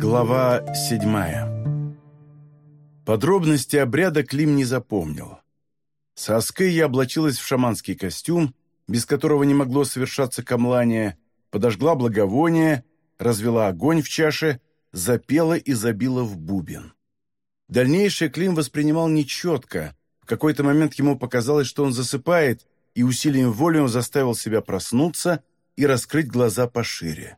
Глава седьмая Подробности обряда Клим не запомнил. Сааскея облачилась в шаманский костюм, без которого не могло совершаться камлание, подожгла благовоние, развела огонь в чаше, запела и забила в бубен. Дальнейшее Клим воспринимал нечетко. В какой-то момент ему показалось, что он засыпает, и усилием воли он заставил себя проснуться и раскрыть глаза пошире.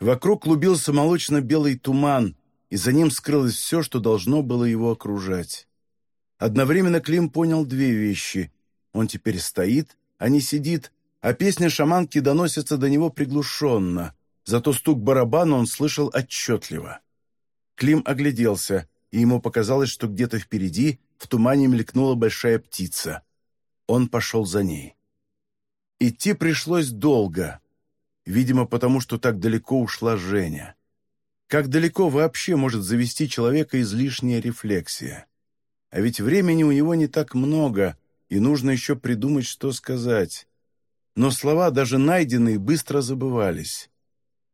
Вокруг клубился молочно-белый туман, и за ним скрылось все, что должно было его окружать. Одновременно Клим понял две вещи. Он теперь стоит, а не сидит, а песня шаманки доносится до него приглушенно, зато стук барабана он слышал отчетливо. Клим огляделся, и ему показалось, что где-то впереди в тумане мелькнула большая птица. Он пошел за ней. Идти пришлось долго, видимо, потому что так далеко ушла Женя. Как далеко вообще может завести человека излишняя рефлексия? А ведь времени у него не так много, и нужно еще придумать, что сказать но слова, даже найденные, быстро забывались.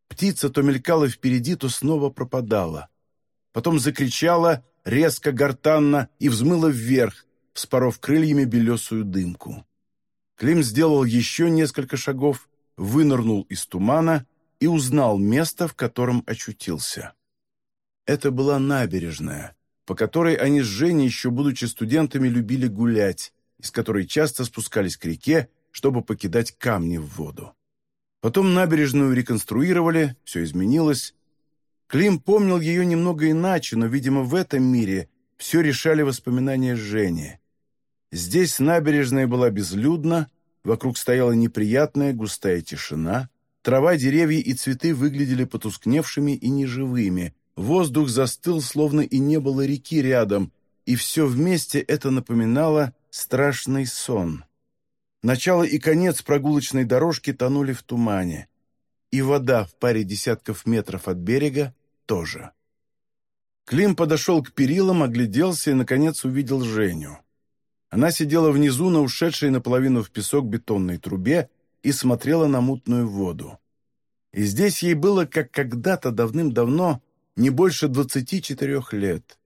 Птица то мелькала впереди, то снова пропадала. Потом закричала, резко, гортанно, и взмыла вверх, вспоров крыльями белесую дымку. Клим сделал еще несколько шагов, вынырнул из тумана и узнал место, в котором очутился. Это была набережная, по которой они с Женей, еще будучи студентами, любили гулять, из которой часто спускались к реке чтобы покидать камни в воду. Потом набережную реконструировали, все изменилось. Клим помнил ее немного иначе, но, видимо, в этом мире все решали воспоминания Жени. Здесь набережная была безлюдна, вокруг стояла неприятная густая тишина, трава, деревья и цветы выглядели потускневшими и неживыми, воздух застыл, словно и не было реки рядом, и все вместе это напоминало страшный сон. Начало и конец прогулочной дорожки тонули в тумане. И вода в паре десятков метров от берега тоже. Клим подошел к перилам, огляделся и, наконец, увидел Женю. Она сидела внизу на ушедшей наполовину в песок бетонной трубе и смотрела на мутную воду. И здесь ей было, как когда-то давным-давно, не больше двадцати четырех лет.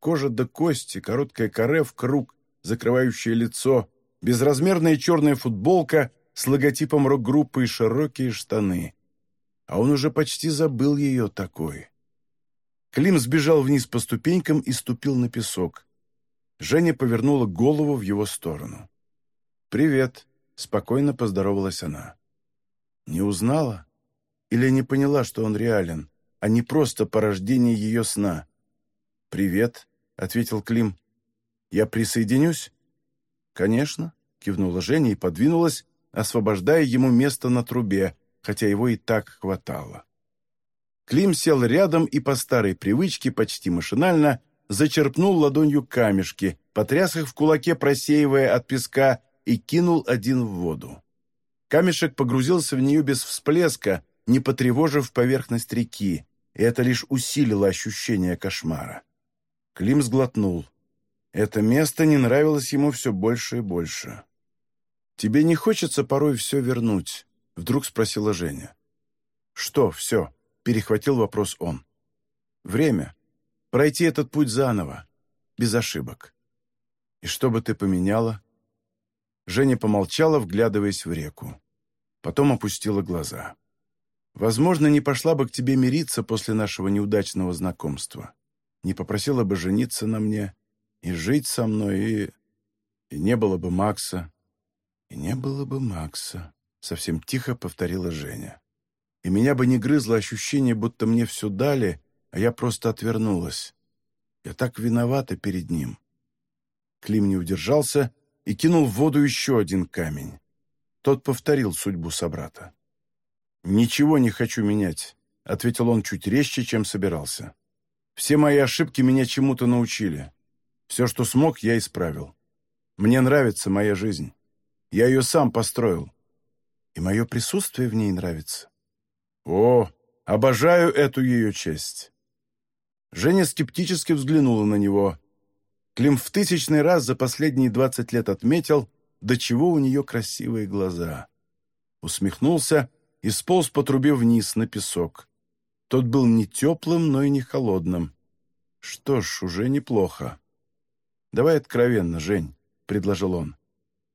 Кожа до кости, короткая коре в круг, закрывающее лицо, безразмерная черная футболка с логотипом рок-группы и широкие штаны. А он уже почти забыл ее такой. Клим сбежал вниз по ступенькам и ступил на песок. Женя повернула голову в его сторону. «Привет», — спокойно поздоровалась она. «Не узнала? Или не поняла, что он реален, а не просто порождение ее сна?» «Привет», — ответил Клим. «Я присоединюсь?» «Конечно», — кивнула Женя и подвинулась, освобождая ему место на трубе, хотя его и так хватало. Клим сел рядом и по старой привычке, почти машинально, зачерпнул ладонью камешки, потряс их в кулаке, просеивая от песка, и кинул один в воду. Камешек погрузился в нее без всплеска, не потревожив поверхность реки, и это лишь усилило ощущение кошмара. Клим сглотнул. Это место не нравилось ему все больше и больше. «Тебе не хочется порой все вернуть?» — вдруг спросила Женя. «Что все?» — перехватил вопрос он. «Время. Пройти этот путь заново, без ошибок. И что бы ты поменяла?» Женя помолчала, вглядываясь в реку. Потом опустила глаза. «Возможно, не пошла бы к тебе мириться после нашего неудачного знакомства. Не попросила бы жениться на мне, и жить со мной, и... И не было бы Макса. И не было бы Макса, совсем тихо повторила Женя. И меня бы не грызло ощущение, будто мне все дали, а я просто отвернулась. Я так виновата перед ним. Клим не удержался и кинул в воду еще один камень. Тот повторил судьбу собрата. «Ничего не хочу менять», — ответил он чуть резче, чем собирался. «Все мои ошибки меня чему-то научили. Все, что смог, я исправил. Мне нравится моя жизнь. Я ее сам построил. И мое присутствие в ней нравится. О, обожаю эту ее честь. Женя скептически взглянула на него. Клим в тысячный раз за последние двадцать лет отметил, до чего у нее красивые глаза. Усмехнулся и сполз по трубе вниз на песок. Тот был не теплым, но и не холодным. Что ж, уже неплохо. «Давай откровенно, Жень», — предложил он.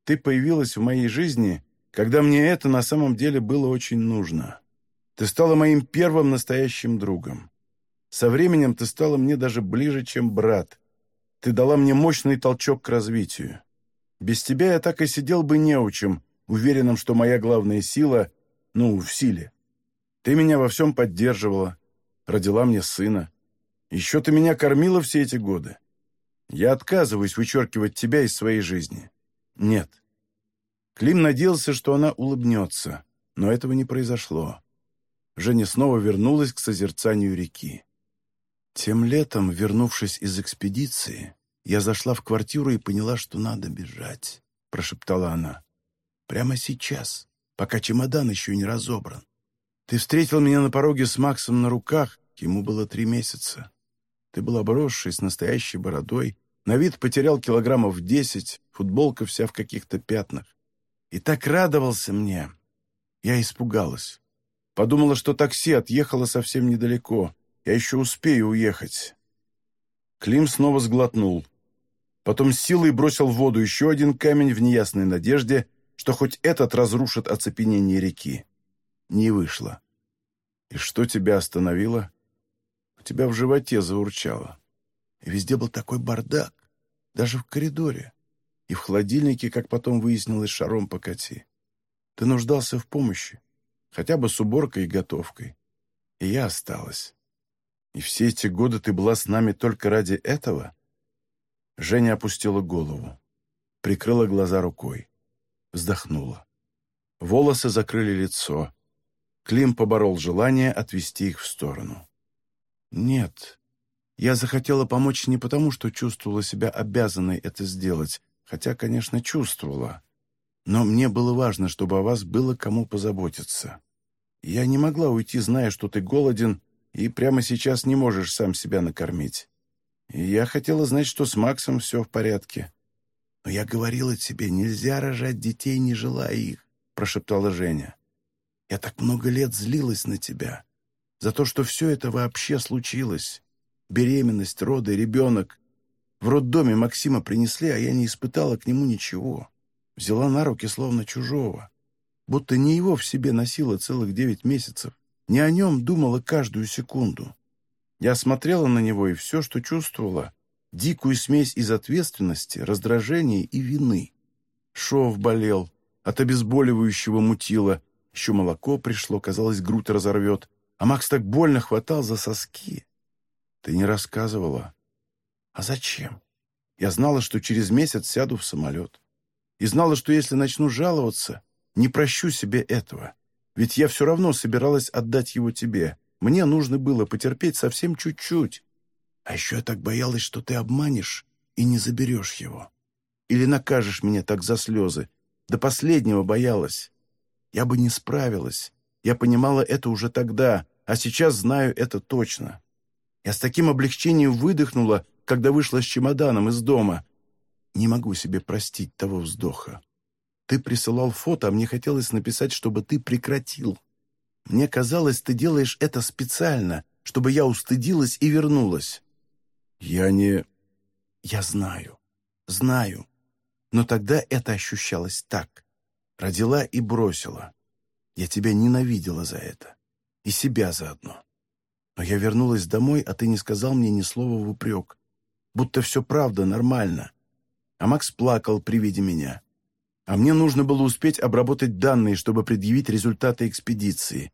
«Ты появилась в моей жизни, когда мне это на самом деле было очень нужно. Ты стала моим первым настоящим другом. Со временем ты стала мне даже ближе, чем брат. Ты дала мне мощный толчок к развитию. Без тебя я так и сидел бы неучим, уверенным, что моя главная сила, ну, в силе. Ты меня во всем поддерживала, родила мне сына. Еще ты меня кормила все эти годы. Я отказываюсь вычеркивать тебя из своей жизни. Нет. Клим надеялся, что она улыбнется, но этого не произошло. Женя снова вернулась к созерцанию реки. Тем летом, вернувшись из экспедиции, я зашла в квартиру и поняла, что надо бежать, прошептала она. Прямо сейчас, пока чемодан еще не разобран. Ты встретил меня на пороге с Максом на руках, ему было три месяца. Ты был обросший, с настоящей бородой, на вид потерял килограммов десять, футболка вся в каких-то пятнах. И так радовался мне. Я испугалась. Подумала, что такси отъехало совсем недалеко. Я еще успею уехать. Клим снова сглотнул. Потом силой бросил в воду еще один камень в неясной надежде, что хоть этот разрушит оцепенение реки. Не вышло. И что тебя остановило? У тебя в животе заурчало. И везде был такой бардак, даже в коридоре. И в холодильнике, как потом выяснилось, шаром покати. Ты нуждался в помощи, хотя бы с уборкой и готовкой. И я осталась. И все эти годы ты была с нами только ради этого?» Женя опустила голову, прикрыла глаза рукой, вздохнула. Волосы закрыли лицо, Клим поборол желание отвести их в сторону. «Нет, я захотела помочь не потому, что чувствовала себя обязанной это сделать, хотя, конечно, чувствовала. Но мне было важно, чтобы о вас было кому позаботиться. Я не могла уйти, зная, что ты голоден и прямо сейчас не можешь сам себя накормить. И я хотела знать, что с Максом все в порядке. Но я говорила тебе, нельзя рожать детей, не желая их», — прошептала Женя. Я так много лет злилась на тебя. За то, что все это вообще случилось. Беременность, роды, ребенок. В роддоме Максима принесли, а я не испытала к нему ничего. Взяла на руки словно чужого. Будто не его в себе носила целых девять месяцев. Не о нем думала каждую секунду. Я смотрела на него, и все, что чувствовала, дикую смесь из ответственности, раздражения и вины. Шов болел, от обезболивающего мутило, еще молоко пришло, казалось, грудь разорвет. А Макс так больно хватал за соски. Ты не рассказывала. А зачем? Я знала, что через месяц сяду в самолет. И знала, что если начну жаловаться, не прощу себе этого. Ведь я все равно собиралась отдать его тебе. Мне нужно было потерпеть совсем чуть-чуть. А еще я так боялась, что ты обманешь и не заберешь его. Или накажешь меня так за слезы. До последнего боялась. Я бы не справилась. Я понимала это уже тогда, а сейчас знаю это точно. Я с таким облегчением выдохнула, когда вышла с чемоданом из дома. Не могу себе простить того вздоха. Ты присылал фото, а мне хотелось написать, чтобы ты прекратил. Мне казалось, ты делаешь это специально, чтобы я устыдилась и вернулась. Я не... Я знаю, знаю. Но тогда это ощущалось так. Родила и бросила. Я тебя ненавидела за это. И себя заодно. Но я вернулась домой, а ты не сказал мне ни слова в упрек. Будто все правда, нормально. А Макс плакал при виде меня. А мне нужно было успеть обработать данные, чтобы предъявить результаты экспедиции.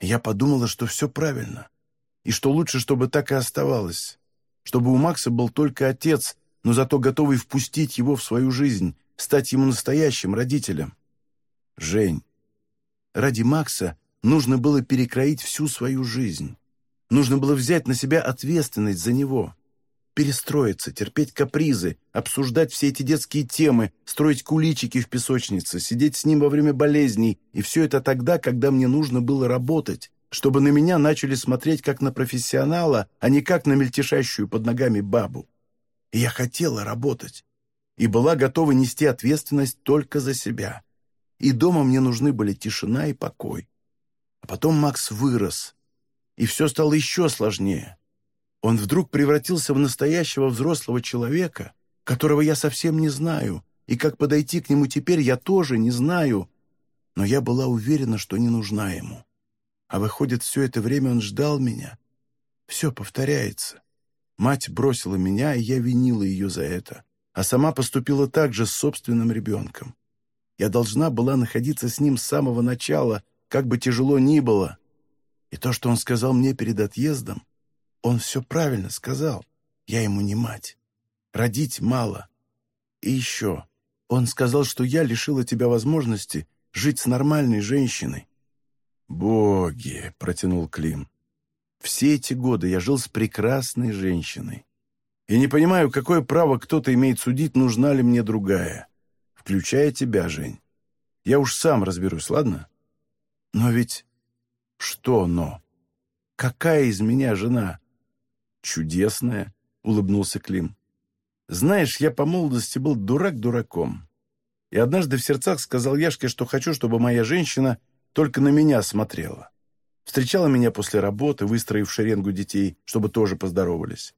Я подумала, что все правильно. И что лучше, чтобы так и оставалось. Чтобы у Макса был только отец, но зато готовый впустить его в свою жизнь, стать ему настоящим родителем. Жень, ради Макса нужно было перекроить всю свою жизнь. Нужно было взять на себя ответственность за него. Перестроиться, терпеть капризы, обсуждать все эти детские темы, строить куличики в песочнице, сидеть с ним во время болезней. И все это тогда, когда мне нужно было работать, чтобы на меня начали смотреть как на профессионала, а не как на мельтешащую под ногами бабу. И я хотела работать. И была готова нести ответственность только за себя и дома мне нужны были тишина и покой. А потом Макс вырос. и все стало еще сложнее. Он вдруг превратился в настоящего взрослого человека, которого я совсем не знаю, и как подойти к нему теперь я тоже не знаю, но я была уверена, что не нужна ему. А выходит, все это время он ждал меня. Все повторяется. Мать бросила меня, и я винила ее за это, а сама поступила так же с собственным ребенком. Я должна была находиться с ним с самого начала, как бы тяжело ни было. И то, что он сказал мне перед отъездом, он все правильно сказал. Я ему не мать. Родить мало. И еще, он сказал, что я лишила тебя возможности жить с нормальной женщиной. «Боги!» — протянул Клим. «Все эти годы я жил с прекрасной женщиной. И не понимаю, какое право кто-то имеет судить, нужна ли мне другая, включая тебя, Жень. Я уж сам разберусь, ладно? Но ведь... Что «но»? Какая из меня жена? Чудесная, — улыбнулся Клим. Знаешь, я по молодости был дурак дураком. И однажды в сердцах сказал Яшке, что хочу, чтобы моя женщина только на меня смотрела. Встречала меня после работы, выстроив шеренгу детей, чтобы тоже поздоровались.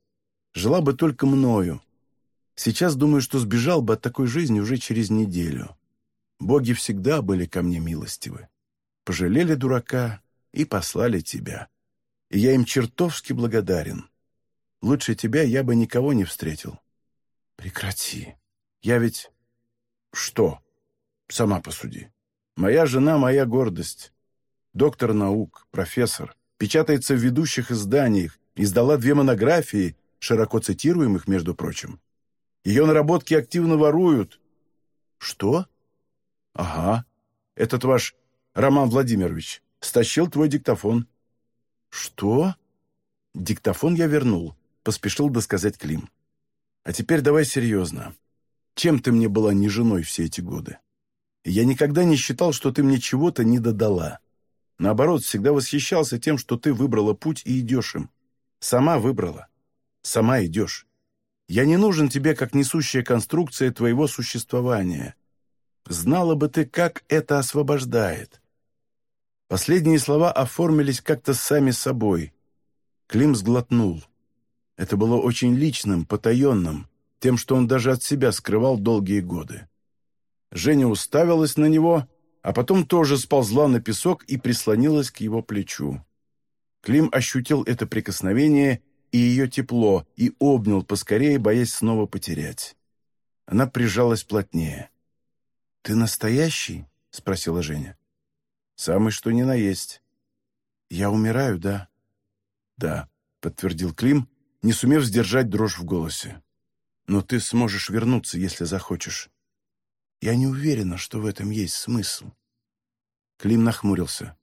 Жила бы только мною. Сейчас думаю, что сбежал бы от такой жизни уже через неделю. Боги всегда были ко мне милостивы. Пожалели дурака и послали тебя. И я им чертовски благодарен. Лучше тебя я бы никого не встретил. Прекрати. Я ведь что? Сама посуди. Моя жена — моя гордость. Доктор наук, профессор, печатается в ведущих изданиях, издала две монографии, широко цитируемых, между прочим. Ее наработки активно воруют. Что? Ага. Этот ваш Роман Владимирович стащил твой диктофон. Что? Диктофон я вернул, поспешил досказать Клим. А теперь давай серьезно. Чем ты мне была не женой все эти годы? Я никогда не считал, что ты мне чего-то не додала. Наоборот, всегда восхищался тем, что ты выбрала путь и идешь им. Сама выбрала. Сама идешь. Я не нужен тебе как несущая конструкция твоего существования. Знала бы ты, как это освобождает. Последние слова оформились как-то сами собой. Клим сглотнул. Это было очень личным, потаенным, тем, что он даже от себя скрывал долгие годы. Женя уставилась на него, а потом тоже сползла на песок и прислонилась к его плечу. Клим ощутил это прикосновение и ее тепло и обнял поскорее, боясь снова потерять. Она прижалась плотнее. «Ты настоящий?» — спросила Женя. «Самый что ни на есть». «Я умираю, да?» «Да», — подтвердил Клим, не сумев сдержать дрожь в голосе. «Но ты сможешь вернуться, если захочешь. Я не уверена, что в этом есть смысл». Клим нахмурился.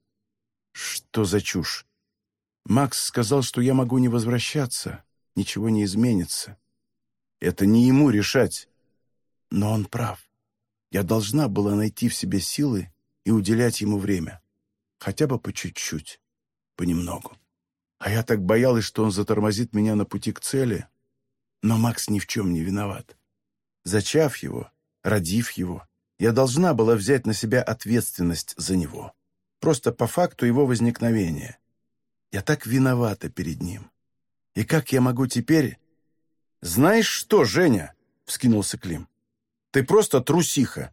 «Что за чушь? Макс сказал, что я могу не возвращаться, ничего не изменится. Это не ему решать. Но он прав. Я должна была найти в себе силы и уделять ему время. Хотя бы по чуть-чуть, понемногу. А я так боялась, что он затормозит меня на пути к цели. Но Макс ни в чем не виноват. Зачав его, родив его, я должна была взять на себя ответственность за него. Просто по факту его возникновения. Я так виновата перед ним. И как я могу теперь... «Знаешь что, Женя?» — вскинулся Клим. «Ты просто трусиха.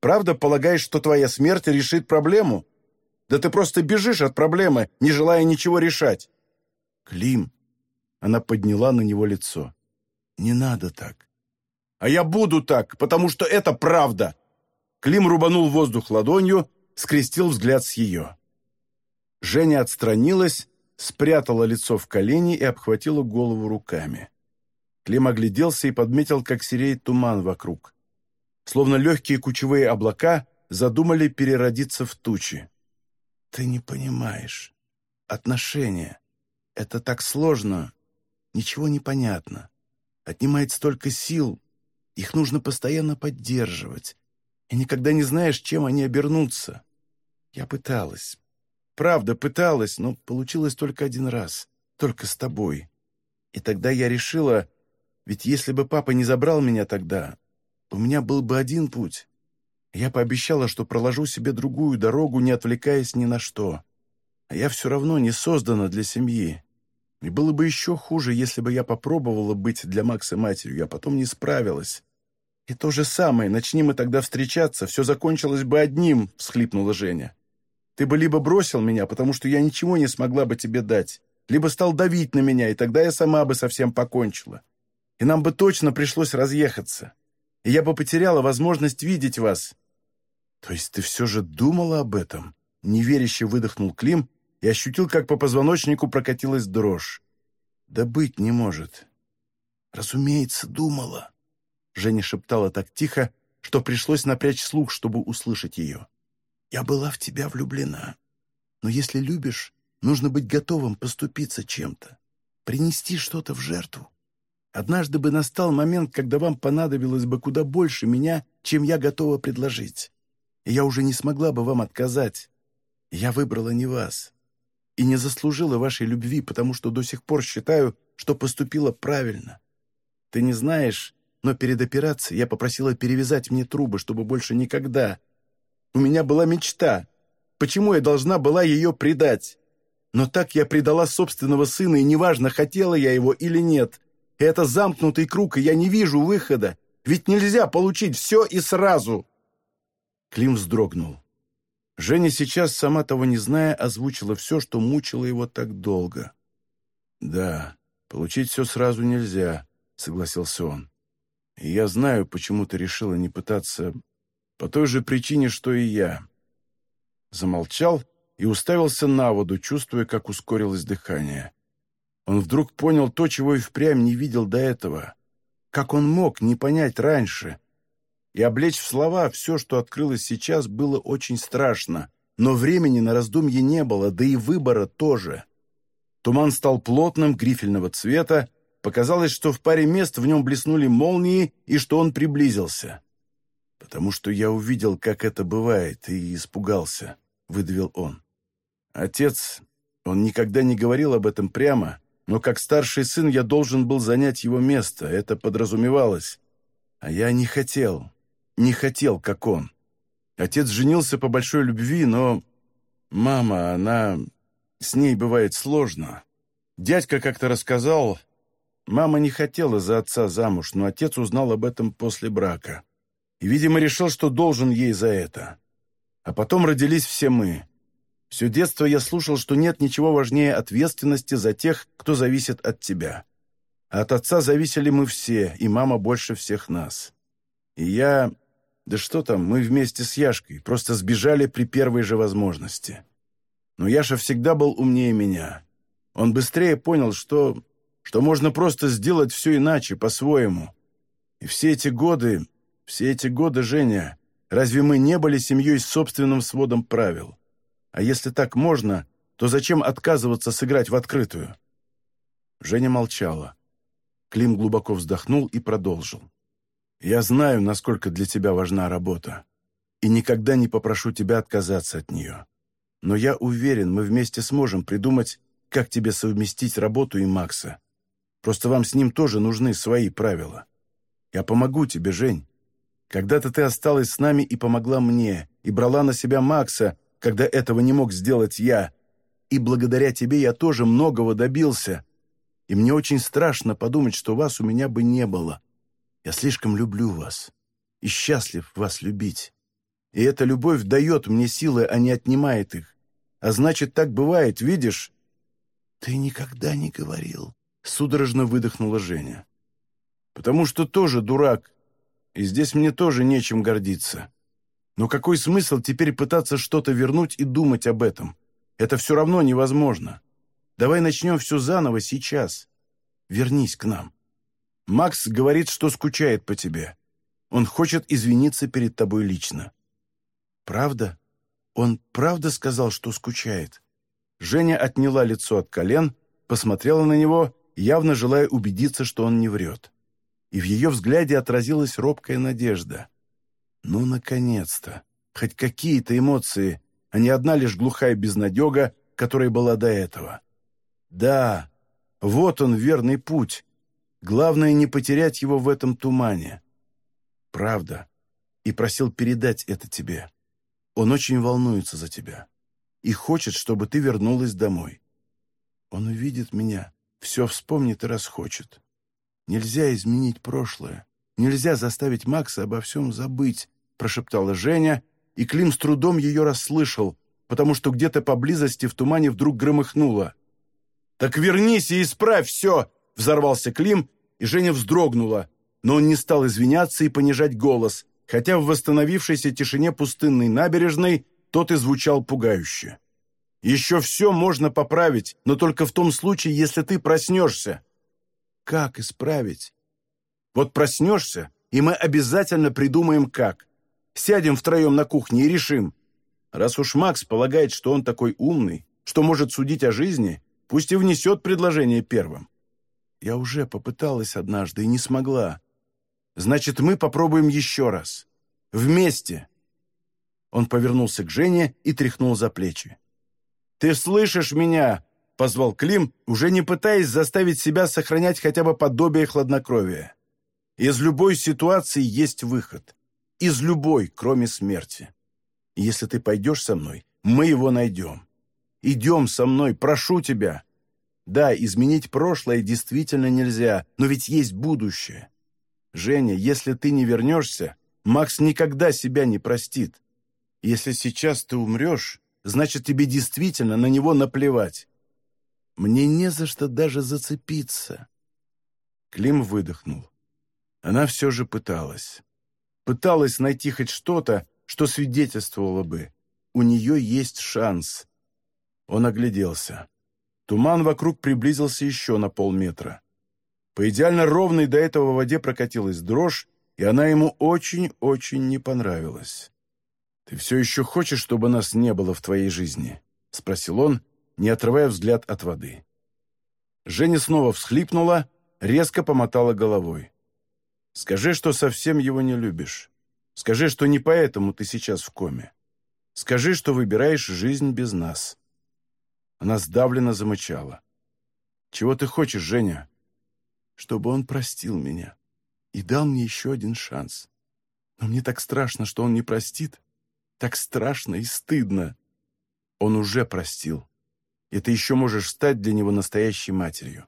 Правда полагаешь, что твоя смерть решит проблему? Да ты просто бежишь от проблемы, не желая ничего решать». «Клим!» — она подняла на него лицо. «Не надо так. А я буду так, потому что это правда!» Клим рубанул воздух ладонью, скрестил взгляд с ее. Женя отстранилась, спрятала лицо в колени и обхватила голову руками. Клим огляделся и подметил, как сереет туман вокруг. Словно легкие кучевые облака задумали переродиться в тучи. «Ты не понимаешь. Отношения. Это так сложно. Ничего не понятно. Отнимает столько сил. Их нужно постоянно поддерживать. И никогда не знаешь, чем они обернутся. Я пыталась. Правда, пыталась, но получилось только один раз. Только с тобой. И тогда я решила... Ведь если бы папа не забрал меня тогда, у меня был бы один путь. Я пообещала, что проложу себе другую дорогу, не отвлекаясь ни на что. А я все равно не создана для семьи. И было бы еще хуже, если бы я попробовала быть для Макса матерью, а потом не справилась. И то же самое, начни мы тогда встречаться, все закончилось бы одним, — всхлипнула Женя. Ты бы либо бросил меня, потому что я ничего не смогла бы тебе дать, либо стал давить на меня, и тогда я сама бы совсем покончила. И нам бы точно пришлось разъехаться. И я бы потеряла возможность видеть вас. То есть ты все же думала об этом? Неверяще выдохнул Клим и ощутил, как по позвоночнику прокатилась дрожь. Да быть не может. Разумеется, думала. Женя шептала так тихо, что пришлось напрячь слух, чтобы услышать ее. «Я была в тебя влюблена. Но если любишь, нужно быть готовым поступиться чем-то, принести что-то в жертву. Однажды бы настал момент, когда вам понадобилось бы куда больше меня, чем я готова предложить. И я уже не смогла бы вам отказать. Я выбрала не вас. И не заслужила вашей любви, потому что до сих пор считаю, что поступила правильно. Ты не знаешь, но перед операцией я попросила перевязать мне трубы, чтобы больше никогда. У меня была мечта. Почему я должна была ее предать? Но так я предала собственного сына, и неважно, хотела я его или нет. Это замкнутый круг, и я не вижу выхода. Ведь нельзя получить все и сразу. Клим вздрогнул. Женя сейчас, сама того не зная, озвучила все, что мучило его так долго. «Да, получить все сразу нельзя», — согласился он. И я знаю, почему ты решила не пытаться по той же причине, что и я». Замолчал и уставился на воду, чувствуя, как ускорилось дыхание. Он вдруг понял то, чего и впрямь не видел до этого. Как он мог не понять раньше? И облечь в слова все, что открылось сейчас, было очень страшно, но времени на раздумье не было, да и выбора тоже. Туман стал плотным, грифельного цвета, Показалось, что в паре мест в нем блеснули молнии и что он приблизился. «Потому что я увидел, как это бывает, и испугался», — выдавил он. «Отец, он никогда не говорил об этом прямо, но как старший сын я должен был занять его место, это подразумевалось. А я не хотел, не хотел, как он. Отец женился по большой любви, но... Мама, она... С ней бывает сложно. Дядька как-то рассказал, Мама не хотела за отца замуж, но отец узнал об этом после брака. И, видимо, решил, что должен ей за это. А потом родились все мы. Все детство я слушал, что нет ничего важнее ответственности за тех, кто зависит от тебя. А от отца зависели мы все, и мама больше всех нас. И я... Да что там, мы вместе с Яшкой, просто сбежали при первой же возможности. Но Яша всегда был умнее меня. Он быстрее понял, что что можно просто сделать все иначе, по-своему. И все эти годы, все эти годы, Женя, разве мы не были семьей с собственным сводом правил? А если так можно, то зачем отказываться сыграть в открытую?» Женя молчала. Клим глубоко вздохнул и продолжил. «Я знаю, насколько для тебя важна работа, и никогда не попрошу тебя отказаться от нее. Но я уверен, мы вместе сможем придумать, как тебе совместить работу и Макса. Просто вам с ним тоже нужны свои правила. Я помогу тебе, Жень. Когда-то ты осталась с нами и помогла мне, и брала на себя Макса, когда этого не мог сделать я. И благодаря тебе я тоже многого добился. И мне очень страшно подумать, что вас у меня бы не было. Я слишком люблю вас и счастлив вас любить. И эта любовь дает мне силы, а не отнимает их. А значит, так бывает, видишь?» «Ты никогда не говорил, Судорожно выдохнула Женя. «Потому что тоже дурак, и здесь мне тоже нечем гордиться. Но какой смысл теперь пытаться что-то вернуть и думать об этом? Это все равно невозможно. Давай начнем все заново сейчас. Вернись к нам. Макс говорит, что скучает по тебе. Он хочет извиниться перед тобой лично». «Правда? Он правда сказал, что скучает?» Женя отняла лицо от колен, посмотрела на него явно желая убедиться, что он не врет. И в ее взгляде отразилась робкая надежда. Ну, наконец-то! Хоть какие-то эмоции, а не одна лишь глухая безнадега, которая была до этого. Да, вот он, верный путь. Главное, не потерять его в этом тумане. Правда. И просил передать это тебе. Он очень волнуется за тебя. и хочет, чтобы ты вернулась домой. Он увидит меня, все вспомнит и расхочет. Нельзя изменить прошлое. Нельзя заставить Макса обо всем забыть, прошептала Женя, и Клим с трудом ее расслышал, потому что где-то поблизости в тумане вдруг громыхнуло. «Так вернись и исправь все!» — взорвался Клим, и Женя вздрогнула, но он не стал извиняться и понижать голос, хотя в восстановившейся тишине пустынной набережной тот и звучал пугающе. Еще все можно поправить, но только в том случае, если ты проснешься. Как исправить? Вот проснешься, и мы обязательно придумаем как. Сядем втроем на кухне и решим. Раз уж Макс полагает, что он такой умный, что может судить о жизни, пусть и внесет предложение первым. Я уже попыталась однажды и не смогла. Значит, мы попробуем еще раз. Вместе. Он повернулся к Жене и тряхнул за плечи. «Ты слышишь меня?» — позвал Клим, уже не пытаясь заставить себя сохранять хотя бы подобие хладнокровия. «Из любой ситуации есть выход. Из любой, кроме смерти. Если ты пойдешь со мной, мы его найдем. Идем со мной, прошу тебя. Да, изменить прошлое действительно нельзя, но ведь есть будущее. Женя, если ты не вернешься, Макс никогда себя не простит. Если сейчас ты умрешь, значит, тебе действительно на него наплевать. Мне не за что даже зацепиться. Клим выдохнул. Она все же пыталась. Пыталась найти хоть что-то, что свидетельствовало бы. У нее есть шанс. Он огляделся. Туман вокруг приблизился еще на полметра. По идеально ровной до этого воде прокатилась дрожь, и она ему очень-очень не понравилась. «Ты все еще хочешь, чтобы нас не было в твоей жизни?» — спросил он, не отрывая взгляд от воды. Женя снова всхлипнула, резко помотала головой. «Скажи, что совсем его не любишь. Скажи, что не поэтому ты сейчас в коме. Скажи, что выбираешь жизнь без нас». Она сдавленно замычала. «Чего ты хочешь, Женя?» «Чтобы он простил меня и дал мне еще один шанс. Но мне так страшно, что он не простит, так страшно и стыдно. Он уже простил. И ты еще можешь стать для него настоящей матерью.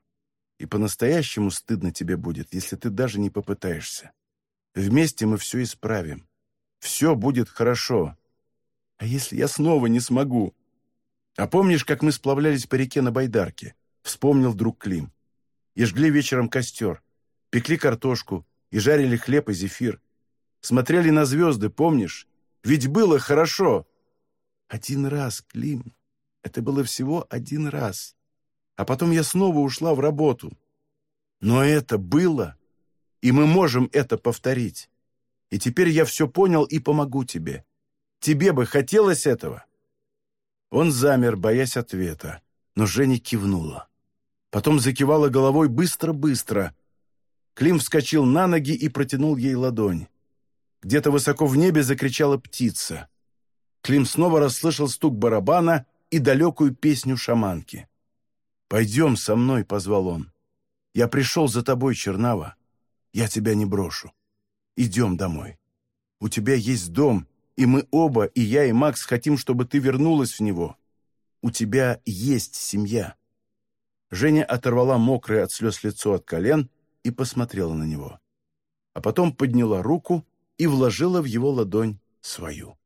И по-настоящему стыдно тебе будет, если ты даже не попытаешься. Вместе мы все исправим. Все будет хорошо. А если я снова не смогу? А помнишь, как мы сплавлялись по реке на байдарке? Вспомнил друг Клим. И жгли вечером костер, пекли картошку и жарили хлеб и зефир. Смотрели на звезды, помнишь? Ведь было хорошо. Один раз, Клим. Это было всего один раз. А потом я снова ушла в работу. Но это было, и мы можем это повторить. И теперь я все понял и помогу тебе. Тебе бы хотелось этого?» Он замер, боясь ответа, но Женя кивнула. Потом закивала головой быстро-быстро. Клим вскочил на ноги и протянул ей ладонь. Где-то высоко в небе закричала птица. Клим снова расслышал стук барабана и далекую песню шаманки. «Пойдем со мной», — позвал он. «Я пришел за тобой, Чернава. Я тебя не брошу. Идем домой. У тебя есть дом, и мы оба, и я, и Макс, хотим, чтобы ты вернулась в него. У тебя есть семья». Женя оторвала мокрое от слез лицо от колен и посмотрела на него. А потом подняла руку и вложила в его ладонь свою.